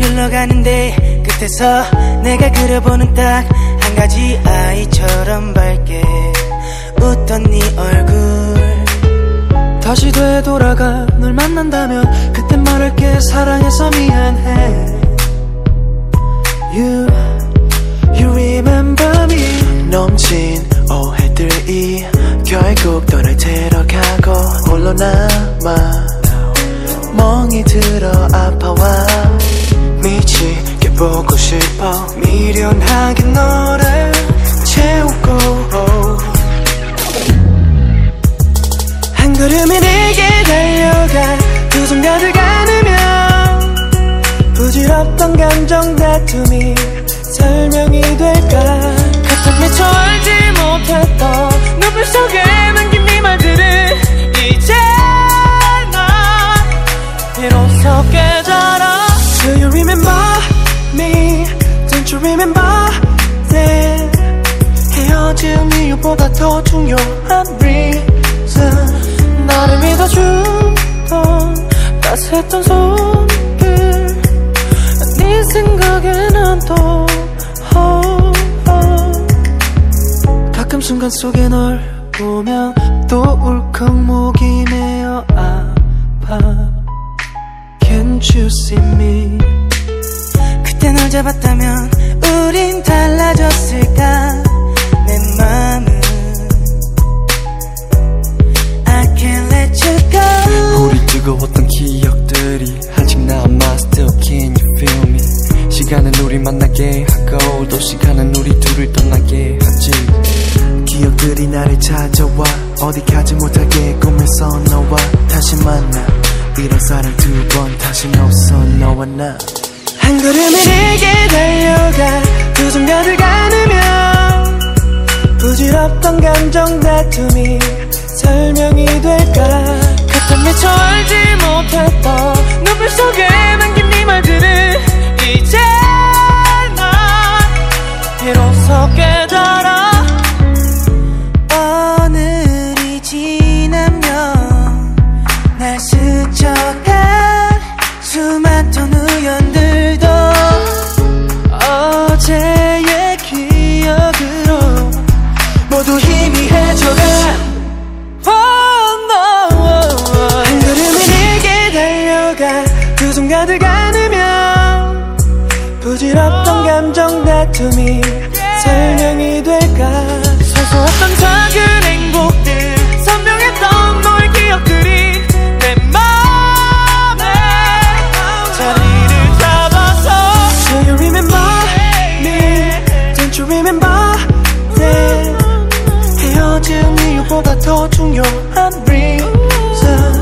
흘러가는데 끝에서 내가 그려보는 딱 한 가지 아이처럼 밝게 웃던 네 얼굴 다시 되돌아가 널 만난다면 그땐 말할게. 사랑해서 미안해. You, you remember me. 넘친 오해들이 결국 너를 데려가고 홀로 남아? 멍이 들어 아파와 미치게 보고 싶어. 미련하게 너를 걸음에 내게 달려가 두 손 가득 안으면 부질없던 감정 다툼이 설명이 될까 가끔 미처 알지 못했던 눈빛 속에 남긴 네 말들을 이제 나 비로소 깨달아 Do you remember me? Don't you remember that? 헤어진 이유보다 더 중요한 reason 믿어주던 따스했던 손길. 네 생각에 난또 oh, oh. 가끔 순간 속에 널 보면 또 울컥 목이 메어 아파. Can't you see me? 그때 널 잡았다면 우린 달라졌을까 기억들이 아직 남아 Still can you feel me. 시간은 우리 만나게 하고 또 시간은 우리 둘을 떠나게 하지. 기억들이 나를 찾아와 어디 가지 못하게 꿈에서 너와 다시 만나. 이런 사랑 두 번 다시 없어 너와 나. 한 걸음에 내게 달려가 두손 가득 안으면 부질없던 감정 다툼이 설명이 될까 가끔 미처 알지 못했던 눈빛 속에 남긴 네 말들을 이제 나 비로소 깨달아 오늘이 지나면 날 스쳐간 수많던 우연들도 어제의 기억으로 모두 희미해져가 부질없던 감정 다툼이 설명이 될까? 소소했던 작은 행복들 선명했던 너의 기억들이 내 맘에. 자리를 잡아서. Do you remember me? Don't you remember? that? 헤어진 이유보다 더 중요한 reason.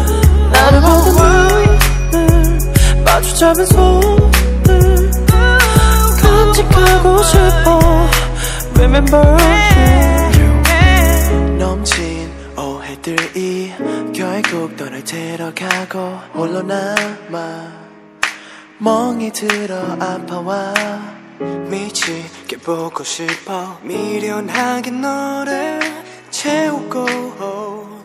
나를 보던 눈을 마주 잡은 손 싶어. Remember you 넘친 오해들이 결국 너를 데려가고 홀로 남아. 멍이 들어 아파와 미치게 보고 싶어. 미련하게 너를 채우고